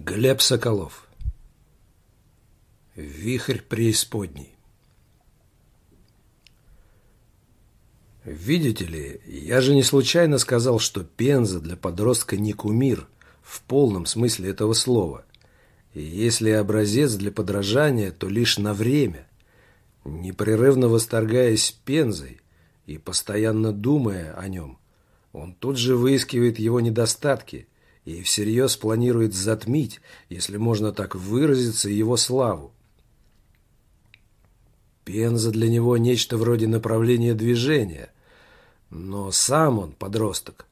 Глеб Соколов Вихрь преисподней Видите ли, я же не случайно сказал, что Пенза для подростка не кумир, в полном смысле этого слова. И если образец для подражания, то лишь на время. Непрерывно восторгаясь Пензой и постоянно думая о нем, он тут же выискивает его недостатки – и всерьез планирует затмить, если можно так выразиться, его славу. Пенза для него нечто вроде направления движения, но сам он, подросток,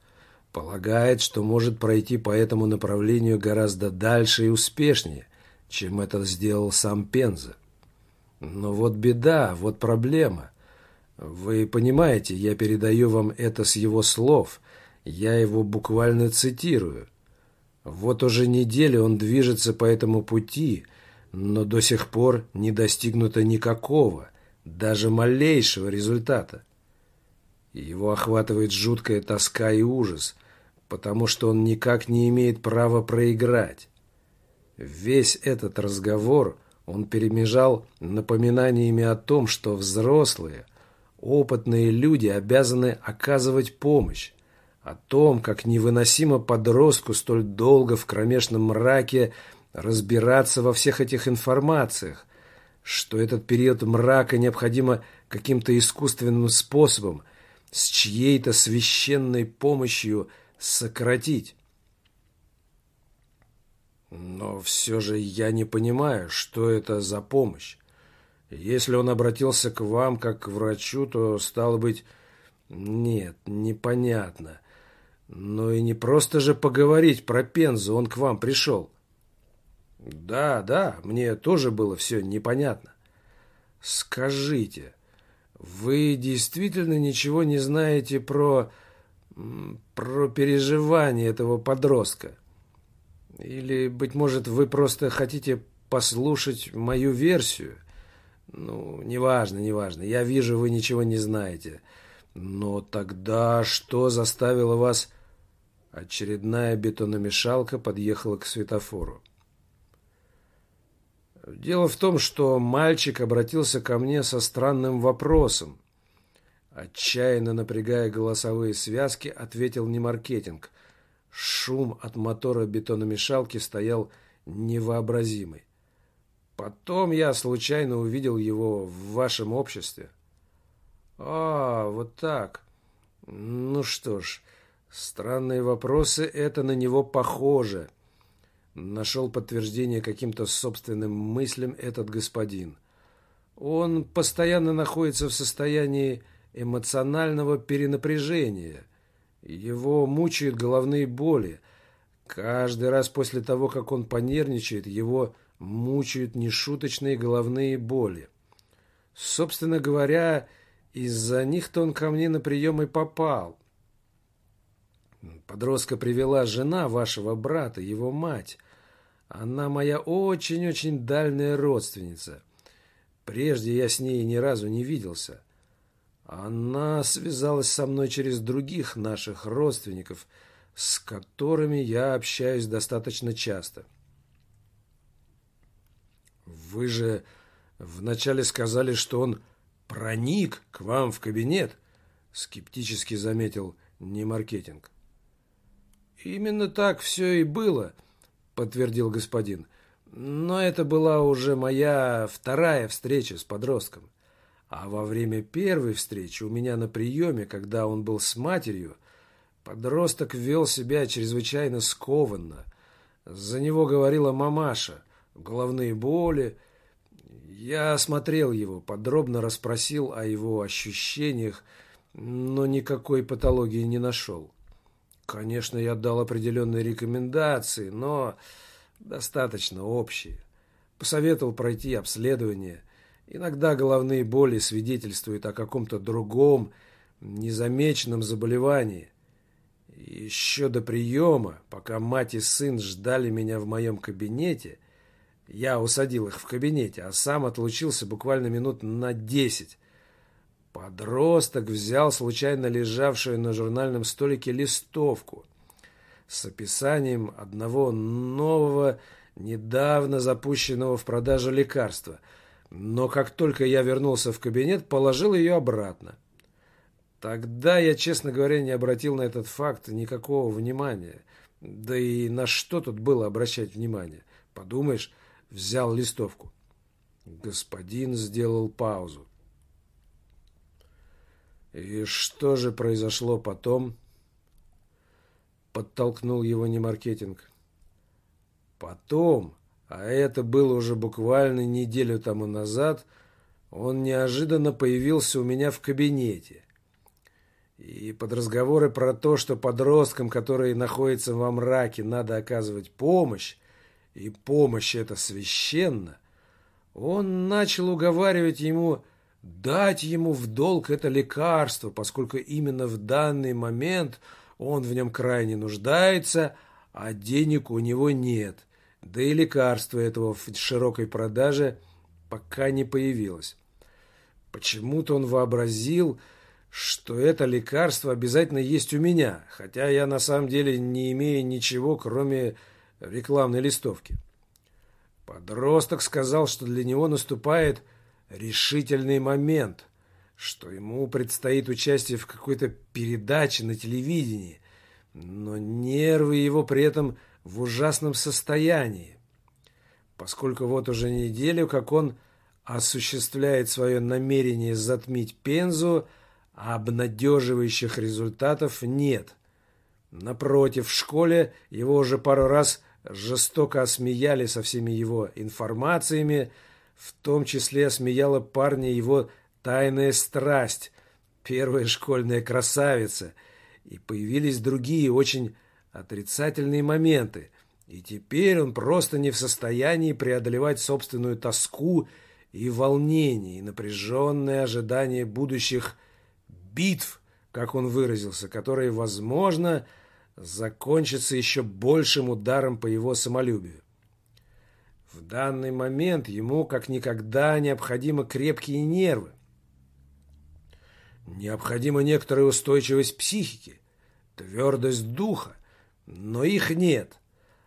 полагает, что может пройти по этому направлению гораздо дальше и успешнее, чем это сделал сам Пенза. Но вот беда, вот проблема. Вы понимаете, я передаю вам это с его слов, я его буквально цитирую – вот уже неделю он движется по этому пути, но до сих пор не достигнуто никакого, даже малейшего результата. Его охватывает жуткая тоска и ужас, потому что он никак не имеет права проиграть. Весь этот разговор он перемежал напоминаниями о том, что взрослые, опытные люди обязаны оказывать помощь, о том, как невыносимо подростку столь долго в кромешном мраке разбираться во всех этих информациях, что этот период мрака необходимо каким-то искусственным способом, с чьей-то священной помощью сократить. Но все же я не понимаю, что это за помощь. Если он обратился к вам как к врачу, то, стало быть, нет, непонятно. Ну и не просто же поговорить про Пензу, он к вам пришел. Да, да, мне тоже было все непонятно. Скажите, вы действительно ничего не знаете про... про переживания этого подростка? Или, быть может, вы просто хотите послушать мою версию? Ну, неважно, неважно. Я вижу, вы ничего не знаете. Но тогда что заставило вас Очередная бетономешалка подъехала к светофору. Дело в том, что мальчик обратился ко мне со странным вопросом. Отчаянно напрягая голосовые связки, ответил не маркетинг. Шум от мотора бетономешалки стоял невообразимый. Потом я случайно увидел его в вашем обществе. А, вот так. Ну что ж, Странные вопросы, это на него похоже. Нашел подтверждение каким-то собственным мыслям этот господин. Он постоянно находится в состоянии эмоционального перенапряжения. Его мучают головные боли. Каждый раз после того, как он понервничает, его мучают нешуточные головные боли. Собственно говоря, из-за них-то он ко мне на прием и попал. Подростка привела жена вашего брата, его мать. Она моя очень-очень дальняя родственница. Прежде я с ней ни разу не виделся. Она связалась со мной через других наших родственников, с которыми я общаюсь достаточно часто. Вы же вначале сказали, что он проник к вам в кабинет, скептически заметил не маркетинг. «Именно так все и было», — подтвердил господин. «Но это была уже моя вторая встреча с подростком. А во время первой встречи у меня на приеме, когда он был с матерью, подросток вел себя чрезвычайно скованно. За него говорила мамаша, головные боли. Я осмотрел его, подробно расспросил о его ощущениях, но никакой патологии не нашел. Конечно, я дал определенные рекомендации, но достаточно общие. Посоветовал пройти обследование. Иногда головные боли свидетельствуют о каком-то другом, незамеченном заболевании. еще до приема, пока мать и сын ждали меня в моем кабинете, я усадил их в кабинете, а сам отлучился буквально минут на десять. Подросток взял случайно лежавшую на журнальном столике листовку. с описанием одного нового, недавно запущенного в продажу лекарства. Но как только я вернулся в кабинет, положил ее обратно. Тогда я, честно говоря, не обратил на этот факт никакого внимания. Да и на что тут было обращать внимание? Подумаешь, взял листовку. Господин сделал паузу. И что же произошло потом? Подтолкнул его не маркетинг. Потом, а это было уже буквально неделю тому назад, он неожиданно появился у меня в кабинете. И под разговоры про то, что подросткам, которые находятся во мраке, надо оказывать помощь, и помощь это священно, он начал уговаривать ему дать ему в долг это лекарство, поскольку именно в данный момент он в нем крайне нуждается, а денег у него нет. Да и лекарства этого в широкой продаже пока не появилось. Почему-то он вообразил, что это лекарство обязательно есть у меня, хотя я на самом деле не имею ничего, кроме рекламной листовки. Подросток сказал, что для него наступает решительный момент, что ему предстоит участие в какой-то передаче на телевидении, но нервы его при этом в ужасном состоянии, поскольку вот уже неделю, как он осуществляет свое намерение затмить Пензу, а обнадеживающих результатов нет. Напротив, в школе его уже пару раз жестоко осмеяли со всеми его информациями, в том числе осмеяла парня его тайная страсть, первая школьная красавица, и появились другие очень отрицательные моменты, и теперь он просто не в состоянии преодолевать собственную тоску и волнение, и напряженное ожидание будущих битв, как он выразился, которые, возможно, закончатся еще большим ударом по его самолюбию. В данный момент ему как никогда необходимы крепкие нервы. Необходима некоторая устойчивость психики, твердость духа, но их нет,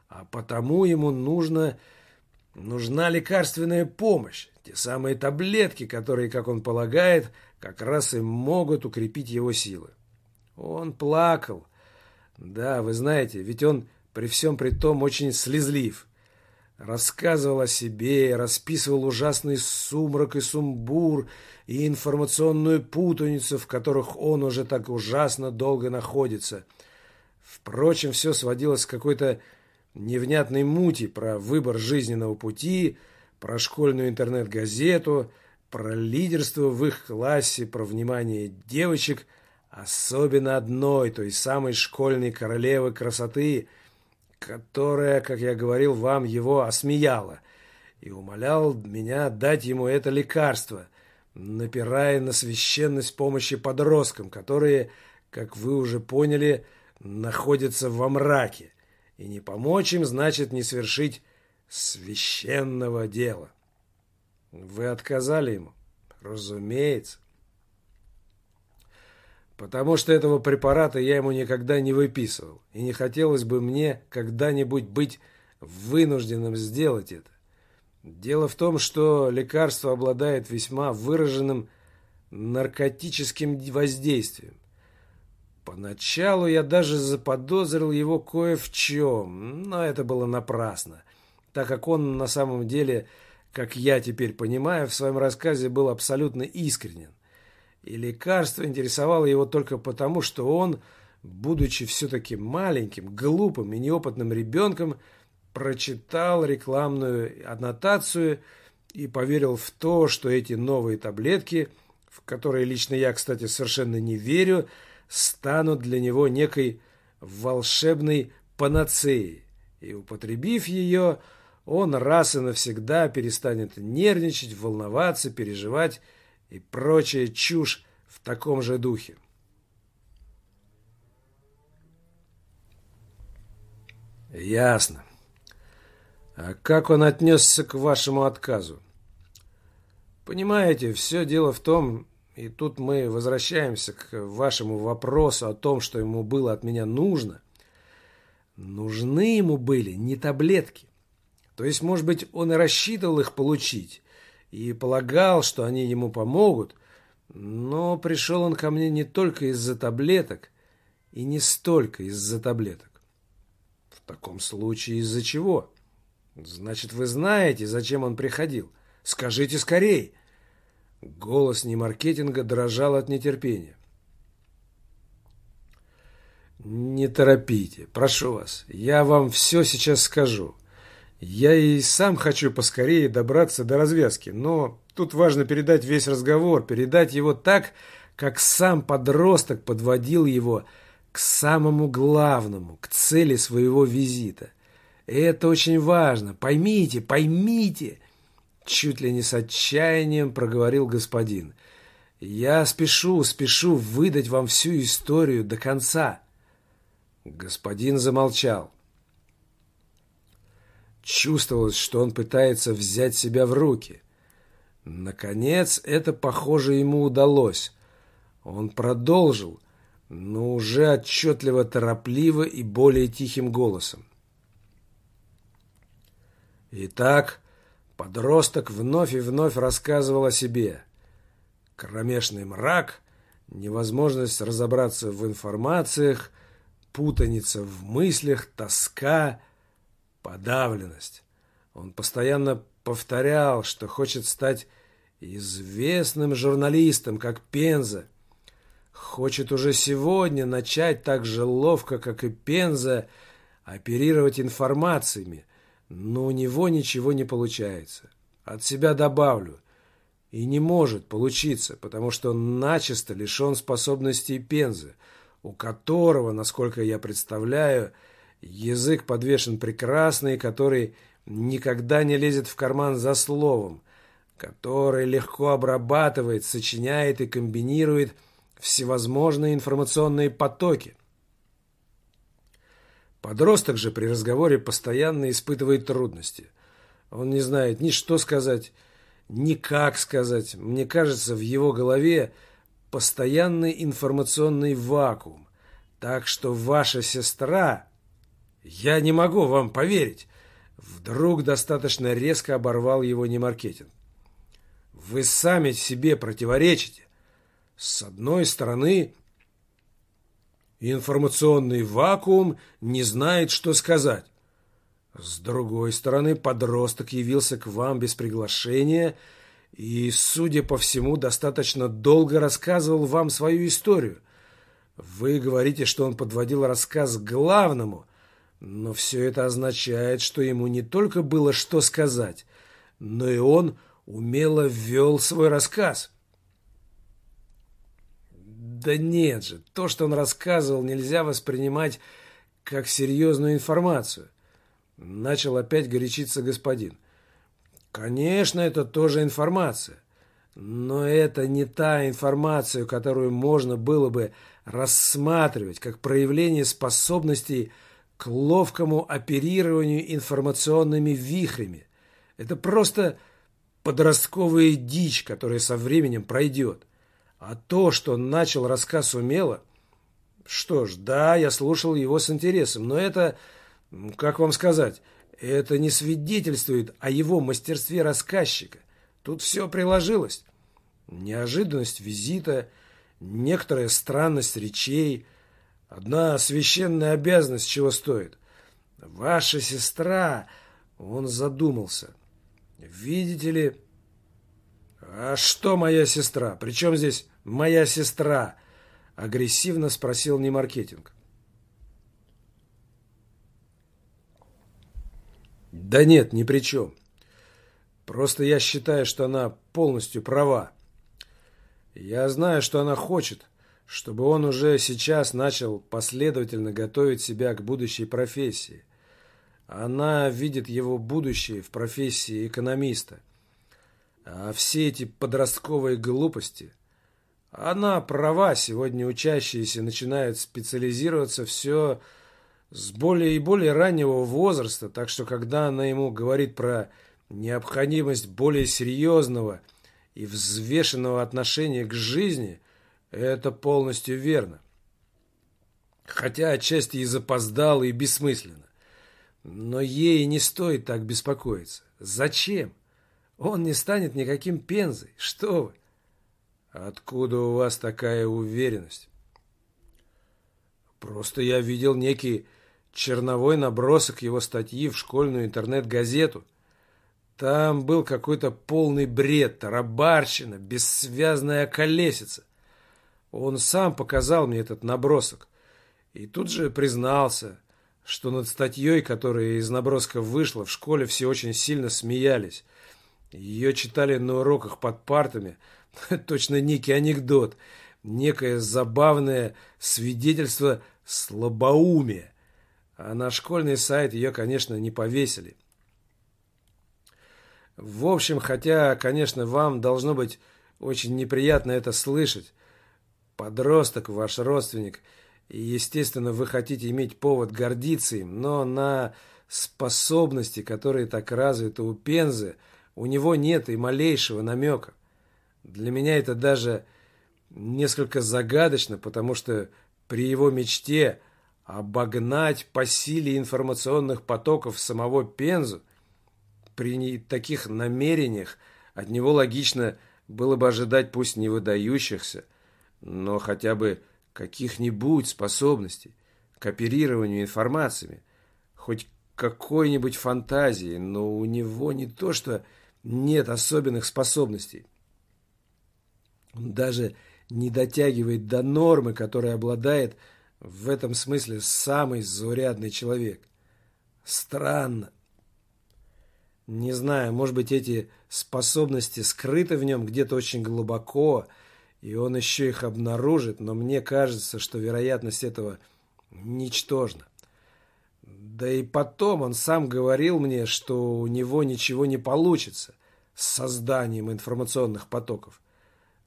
а потому ему нужно, нужна лекарственная помощь, те самые таблетки, которые, как он полагает, как раз и могут укрепить его силы. Он плакал. Да, вы знаете, ведь он при всем при том очень слезлив. Рассказывал о себе, расписывал ужасный сумрак и сумбур, и информационную путаницу, в которых он уже так ужасно долго находится. Впрочем, все сводилось к какой-то невнятной мути про выбор жизненного пути, про школьную интернет-газету – про лидерство в их классе, про внимание девочек, особенно одной, той самой школьной королевы красоты, которая, как я говорил вам, его осмеяла, и умолял меня дать ему это лекарство, напирая на священность помощи подросткам, которые, как вы уже поняли, находятся во мраке, и не помочь им значит не свершить священного дела. Вы отказали ему? Разумеется. Потому что этого препарата я ему никогда не выписывал. И не хотелось бы мне когда-нибудь быть вынужденным сделать это. Дело в том, что лекарство обладает весьма выраженным наркотическим воздействием. Поначалу я даже заподозрил его кое в чем, но это было напрасно, так как он на самом деле как я теперь понимаю, в своем рассказе был абсолютно искренен. И лекарство интересовало его только потому, что он, будучи все-таки маленьким, глупым и неопытным ребенком, прочитал рекламную аннотацию и поверил в то, что эти новые таблетки, в которые лично я, кстати, совершенно не верю, станут для него некой волшебной панацеей. И употребив ее, он раз и навсегда перестанет нервничать, волноваться, переживать и прочая чушь в таком же духе. Ясно. А как он отнесся к вашему отказу? Понимаете, все дело в том, и тут мы возвращаемся к вашему вопросу о том, что ему было от меня нужно. нужны ему были не таблетки. То есть, может быть, он и рассчитывал их получить, и полагал, что они ему помогут, но пришел он ко мне не только из-за таблеток, и не столько из-за таблеток. В таком случае из-за чего? Значит, вы знаете, зачем он приходил. Скажите скорей. Голос немаркетинга дрожал от нетерпения. Не торопите, прошу вас. Я вам все сейчас скажу. Я и сам хочу поскорее добраться до развязки, но тут важно передать весь разговор, передать его так, как сам подросток подводил его к самому главному, к цели своего визита. Это очень важно. Поймите, поймите, чуть ли не с отчаянием проговорил господин. Я спешу, спешу выдать вам всю историю до конца. Господин замолчал. Чувствовалось, что он пытается взять себя в руки. Наконец, это, похоже, ему удалось. Он продолжил, но уже отчетливо торопливо и более тихим голосом. Итак, подросток вновь и вновь рассказывал о себе. Кромешный мрак, невозможность разобраться в информациях, путаница в мыслях, тоска — подавленность. Он постоянно повторял, что хочет стать известным журналистом, как Пенза. Хочет уже сегодня начать так же ловко, как и Пенза, оперировать информациями, но у него ничего не получается. От себя добавлю. И не может получиться, потому что он начисто лишен способностей Пензы, у которого, насколько я представляю, Язык подвешен прекрасный, который никогда не лезет в карман за словом, который легко обрабатывает, сочиняет и комбинирует всевозможные информационные потоки. Подросток же при разговоре постоянно испытывает трудности. Он не знает ни что сказать, ни как сказать. Мне кажется, в его голове постоянный информационный вакуум. Так что ваша сестра «Я не могу вам поверить!» Вдруг достаточно резко оборвал его немаркетинг. «Вы сами себе противоречите. С одной стороны, информационный вакуум не знает, что сказать. С другой стороны, подросток явился к вам без приглашения и, судя по всему, достаточно долго рассказывал вам свою историю. Вы говорите, что он подводил рассказ к главному – но все это означает, что ему не только было что сказать, но и он умело ввел свой рассказ. Да нет же, то, что он рассказывал, нельзя воспринимать как серьезную информацию. Начал опять горячиться господин. Конечно, это тоже информация. Но это не та информация, которую можно было бы рассматривать как проявление способностей к ловкому оперированию информационными вихрями. Это просто подростковая дичь, которая со временем пройдет. А то, что начал рассказ умело, что ж, да, я слушал его с интересом, но это, как вам сказать, это не свидетельствует о его мастерстве рассказчика. Тут все приложилось. Неожиданность визита, некоторая странность речей, Одна священная обязанность чего стоит. Ваша сестра, он задумался. Видите ли... А что моя сестра? Причем здесь моя сестра? Агрессивно спросил Немаркетинг. Да нет, ни при чем. Просто я считаю, что она полностью права. Я знаю, что она хочет, чтобы он уже сейчас начал последовательно готовить себя к будущей профессии. Она видит его будущее в профессии экономиста. А все эти подростковые глупости... Она права, сегодня учащиеся начинают специализироваться все с более и более раннего возраста, так что когда она ему говорит про необходимость более серьезного и взвешенного отношения к жизни – это полностью верно. Хотя отчасти и запоздало, и бессмысленно. Но ей не стоит так беспокоиться. Зачем? Он не станет никаким пензой. Что вы? Откуда у вас такая уверенность? Просто я видел некий черновой набросок его статьи в школьную интернет-газету. Там был какой-то полный бред, тарабарщина, бессвязная колесица. Он сам показал мне этот набросок. И тут же признался, что над статьей, которая из наброска вышла, в школе все очень сильно смеялись. Ее читали на уроках под партами. Точно некий анекдот. Некое забавное свидетельство слабоумия. А на школьный сайт ее, конечно, не повесили. В общем, хотя, конечно, вам должно быть очень неприятно это слышать. Подросток, ваш родственник, и, естественно, вы хотите иметь повод гордиться им, но на способности, которые так развиты у Пензы, у него нет и малейшего намека. Для меня это даже несколько загадочно, потому что при его мечте обогнать по силе информационных потоков самого Пензу – при таких намерениях от него логично было бы ожидать пусть не выдающихся, но хотя бы каких-нибудь способностей к оперированию информациями, хоть какой-нибудь фантазии, но у него не то, что нет особенных способностей. Он даже не дотягивает до нормы, которой обладает в этом смысле самый заурядный человек. Странно. Не знаю, может быть, эти способности скрыты в нем где-то очень глубоко, и он еще их обнаружит, но мне кажется, что вероятность этого ничтожна. Да и потом он сам говорил мне, что у него ничего не получится с созданием информационных потоков.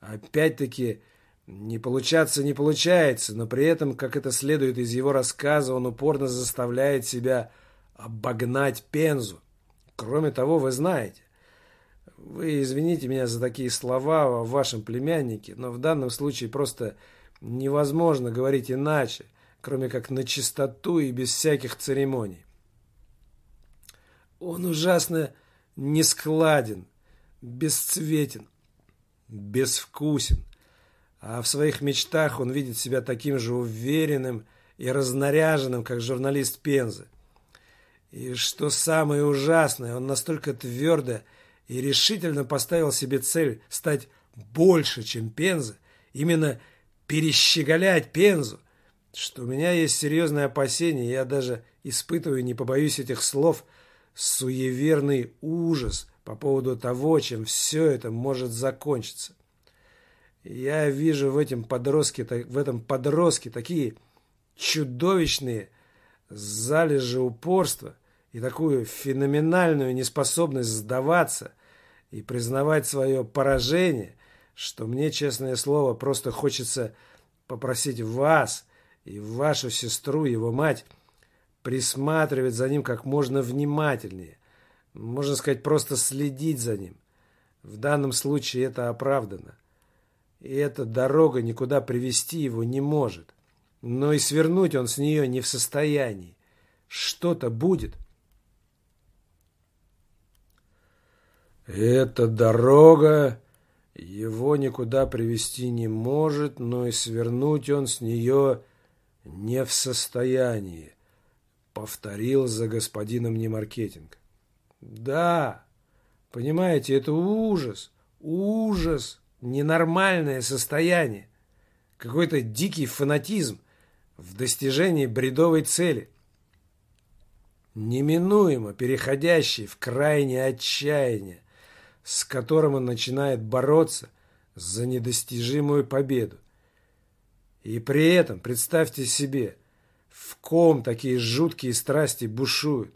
Опять-таки, не получаться не получается, но при этом, как это следует из его рассказа, он упорно заставляет себя обогнать Пензу. Кроме того, вы знаете, вы извините меня за такие слова о вашем племяннике, но в данном случае просто невозможно говорить иначе, кроме как на чистоту и без всяких церемоний. Он ужасно нескладен, бесцветен, безвкусен, а в своих мечтах он видит себя таким же уверенным и разнаряженным, как журналист Пензы. И что самое ужасное, он настолько твердо и решительно поставил себе цель стать больше, чем Пенза, именно перещеголять Пензу, что у меня есть серьезное опасение, я даже испытываю, не побоюсь этих слов, суеверный ужас по поводу того, чем все это может закончиться. Я вижу в, этом подростке, в этом подростке такие чудовищные залежи упорства и такую феноменальную неспособность сдаваться и признавать свое поражение, что мне, честное слово, просто хочется попросить вас и вашу сестру, его мать, присматривать за ним как можно внимательнее. Можно сказать, просто следить за ним. В данном случае это оправдано. И эта дорога никуда привести его не может но и свернуть он с нее не в состоянии. Что-то будет. Эта дорога его никуда привести не может, но и свернуть он с нее не в состоянии, повторил за господином Немаркетинг. Да, понимаете, это ужас, ужас, ненормальное состояние, какой-то дикий фанатизм в достижении бредовой цели, неминуемо переходящий в крайнее отчаяние, с которым он начинает бороться за недостижимую победу. И при этом, представьте себе, в ком такие жуткие страсти бушуют.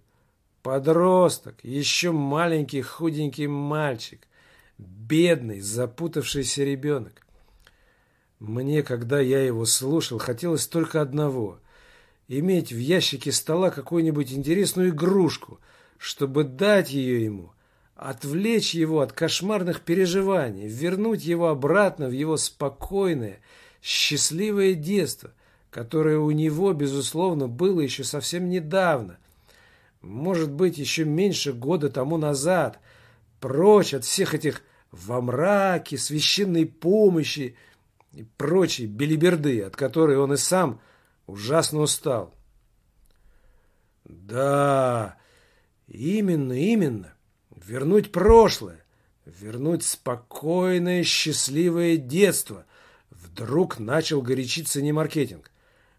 Подросток, еще маленький худенький мальчик, бедный, запутавшийся ребенок. Мне, когда я его слушал, хотелось только одного – иметь в ящике стола какую-нибудь интересную игрушку, чтобы дать ее ему, отвлечь его от кошмарных переживаний, вернуть его обратно в его спокойное, счастливое детство, которое у него, безусловно, было еще совсем недавно, может быть, еще меньше года тому назад, прочь от всех этих во мраке, священной помощи и прочей белиберды, от которой он и сам ужасно устал. Да, именно, именно. Вернуть прошлое, вернуть спокойное, счастливое детство. Вдруг начал горячиться не маркетинг.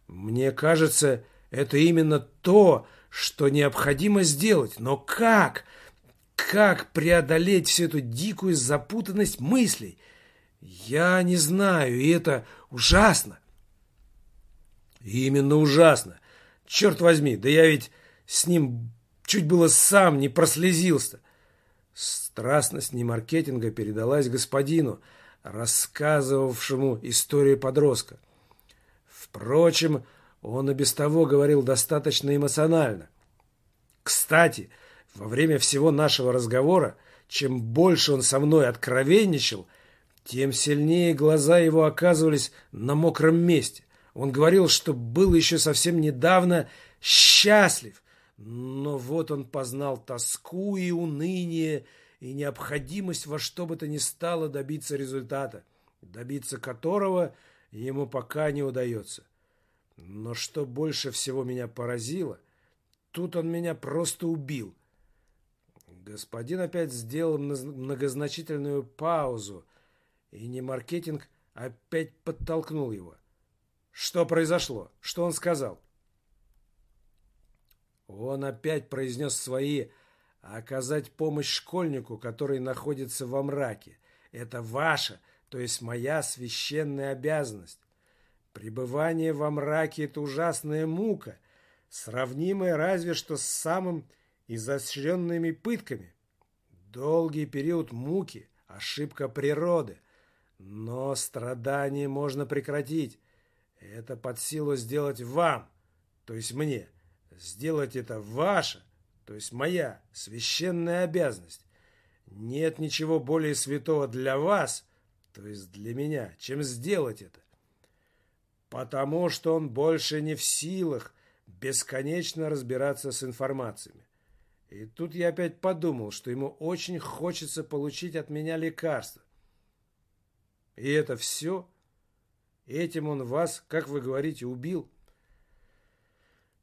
Мне кажется, это именно то, что необходимо сделать. Но как? Как преодолеть всю эту дикую запутанность мыслей? Я не знаю, и это ужасно. Именно ужасно. Черт возьми, да я ведь с ним чуть было сам не прослезился. Страстность немаркетинга передалась господину, рассказывавшему историю подростка. Впрочем, он и без того говорил достаточно эмоционально. Кстати, во время всего нашего разговора, чем больше он со мной откровенничал, тем сильнее глаза его оказывались на мокром месте. Он говорил, что был еще совсем недавно счастлив, но вот он познал тоску и уныние, и необходимость во что бы то ни стало добиться результата, добиться которого ему пока не удается. Но что больше всего меня поразило, тут он меня просто убил. Господин опять сделал многозначительную паузу, и не маркетинг опять подтолкнул его. Что произошло? Что он сказал? Он опять произнес свои оказать помощь школьнику, который находится во мраке. Это ваша, то есть моя священная обязанность. Пребывание во мраке – это ужасная мука, сравнимая разве что с самым изощренными пытками. Долгий период муки – ошибка природы, но страдания можно прекратить. Это под силу сделать вам, то есть мне. Сделать это ваша, то есть моя священная обязанность. Нет ничего более святого для вас, то есть для меня, чем сделать это. Потому что он больше не в силах бесконечно разбираться с информациями. И тут я опять подумал, что ему очень хочется получить от меня лекарство. И это все? Этим он вас, как вы говорите, убил?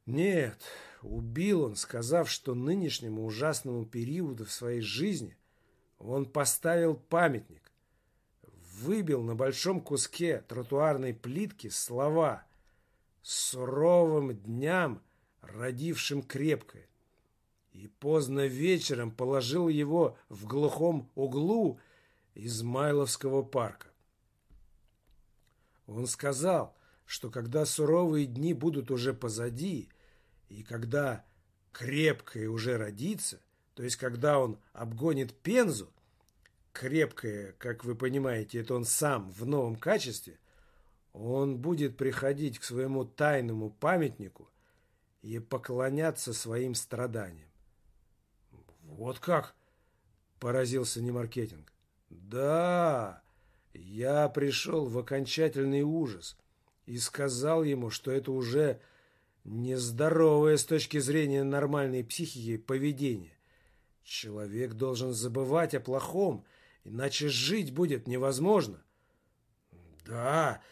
Нет, убил он, сказав, что нынешнему ужасному периоду в своей жизни он поставил памятник, выбил на большом куске тротуарной плитки слова «Суровым дням, родившим крепкое», и поздно вечером положил его в глухом углу Измайловского парка. Он сказал, что когда суровые дни будут уже позади, и когда крепкое уже родится, то есть когда он обгонит Пензу, крепкое, как вы понимаете, это он сам в новом качестве, он будет приходить к своему тайному памятнику и поклоняться своим страданиям. Вот как? Поразился Немаркетинг. Да, я пришел в окончательный ужас и сказал ему, что это уже нездоровое с точки зрения нормальной психики поведение. Человек должен забывать о плохом, иначе жить будет невозможно. Да,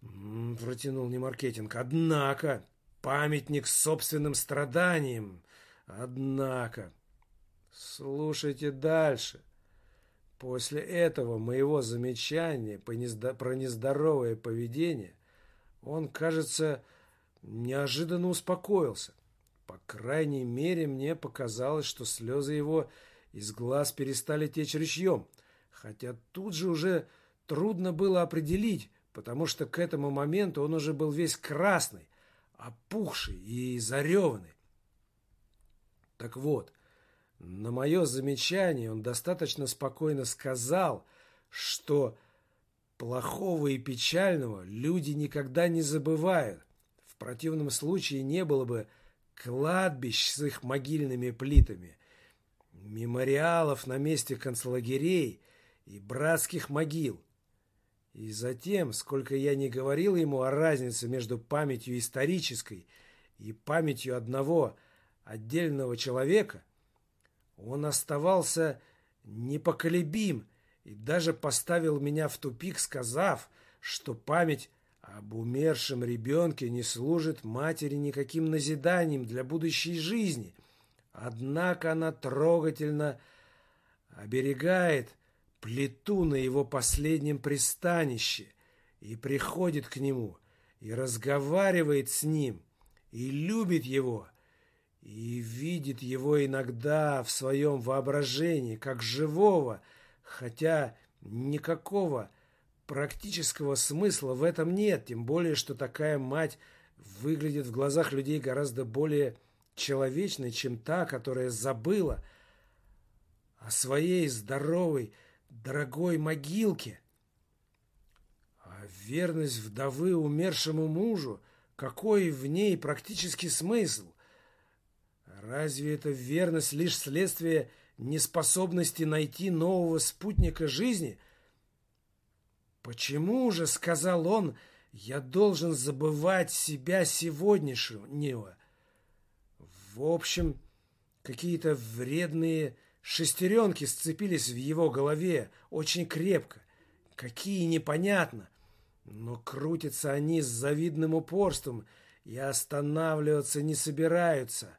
протянул Немаркетинг, однако памятник собственным страданиям, однако... Слушайте дальше. После этого моего замечания про нездоровое поведение он, кажется, неожиданно успокоился. По крайней мере, мне показалось, что слезы его из глаз перестали течь ручьем, хотя тут же уже трудно было определить, потому что к этому моменту он уже был весь красный, опухший и зареванный. Так вот, на мое замечание он достаточно спокойно сказал, что плохого и печального люди никогда не забывают, в противном случае не было бы кладбищ с их могильными плитами, мемориалов на месте концлагерей и братских могил. И затем, сколько я не говорил ему о разнице между памятью исторической и памятью одного отдельного человека, он оставался непоколебим и даже поставил меня в тупик, сказав, что память об умершем ребенке не служит матери никаким назиданием для будущей жизни. Однако она трогательно оберегает плиту на его последнем пристанище и приходит к нему, и разговаривает с ним, и любит его, и видит его иногда в своем воображении, как живого, хотя никакого практического смысла в этом нет, тем более, что такая мать выглядит в глазах людей гораздо более человечной, чем та, которая забыла о своей здоровой, дорогой могилке. А верность вдовы умершему мужу, какой в ней практический смысл? Разве эта верность лишь следствие неспособности найти нового спутника жизни? Почему же, сказал он, я должен забывать себя сегодняшнего? В общем, какие-то вредные Шестеренки сцепились в его голове очень крепко. Какие непонятно. Но крутятся они с завидным упорством и останавливаться не собираются.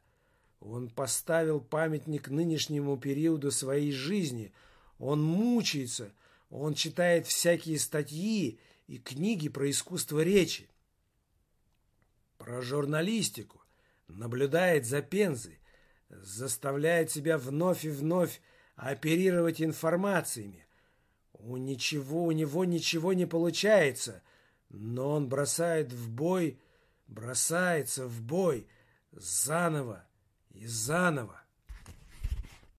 Он поставил памятник нынешнему периоду своей жизни. Он мучается. Он читает всякие статьи и книги про искусство речи. Про журналистику. Наблюдает за Пензой заставляет себя вновь и вновь оперировать информациями. У ничего, у него ничего не получается, но он бросает в бой, бросается в бой заново и заново.